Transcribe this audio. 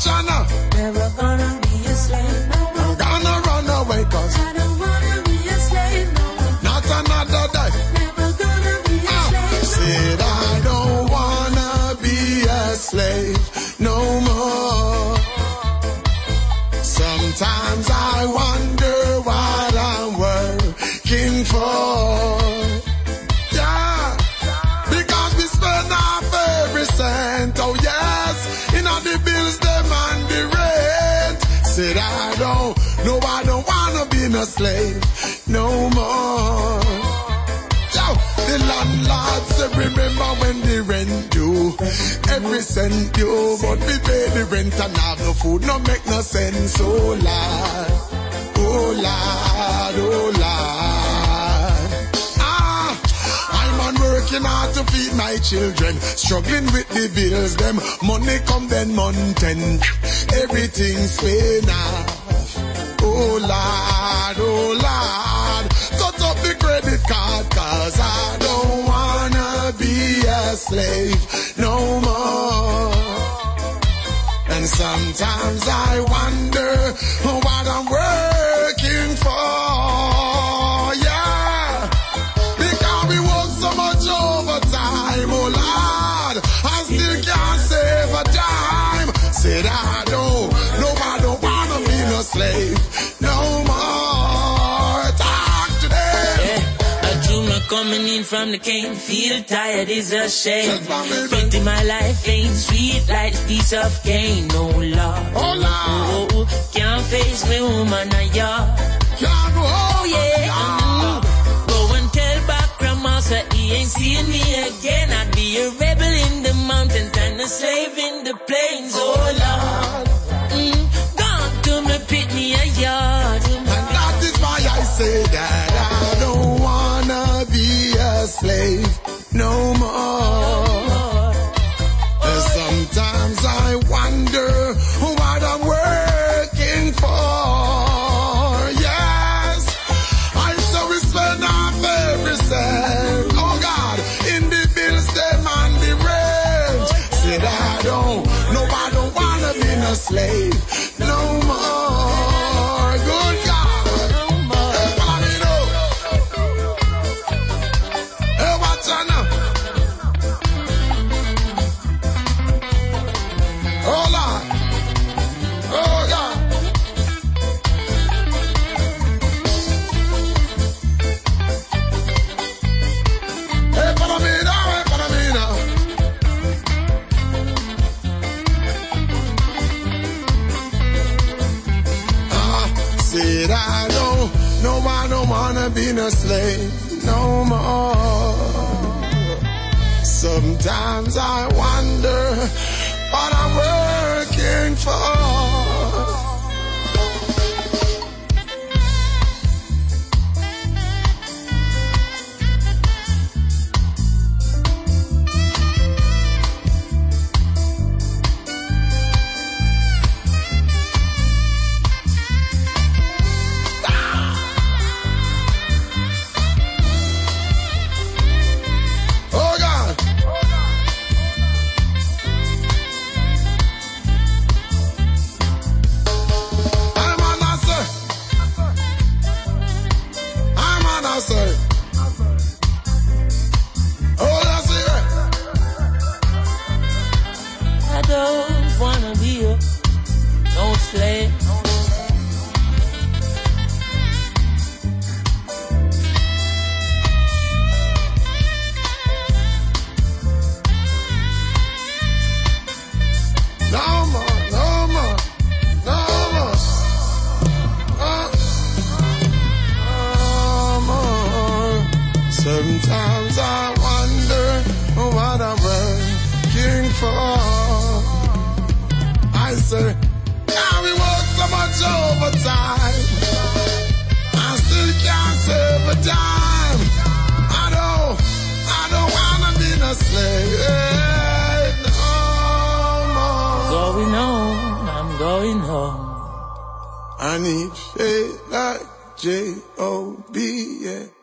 slave no more. And the rent. Said I don't, no, I don't wanna be no slave no more. Yo, the landlord said, remember when the rent due. Every cent due, but we pay the rent and have no food, no make no sense. Oh Lord, oh Lord, oh Lord. Working hard to feed my children, struggling with the bills. Them money come then month end, everything's paying off. Oh Lord, oh Lord, cut up the credit card cause I don't wanna be a slave no more. And sometimes I wonder from the cane, feel tired is a shame. Minute. Pity my life ain't sweet like a piece of cane, no love. Oh Oh, can't face me, woman, a yard. can't go Oh yeah. Mm. Go and tell back grandma so he ain't seeing me again. I'd be a rebel in the mountains and a slave in the plains. Oh I don't, no, I don't wanna be no slave no more. Wanna be no slave no more. Sometimes I wonder for. I say, yeah, we work so much overtime. I still can't save a dime. I don't, I don't wanna be no slave no more. Going home, I'm going home. I need faith like J-O-B, yeah.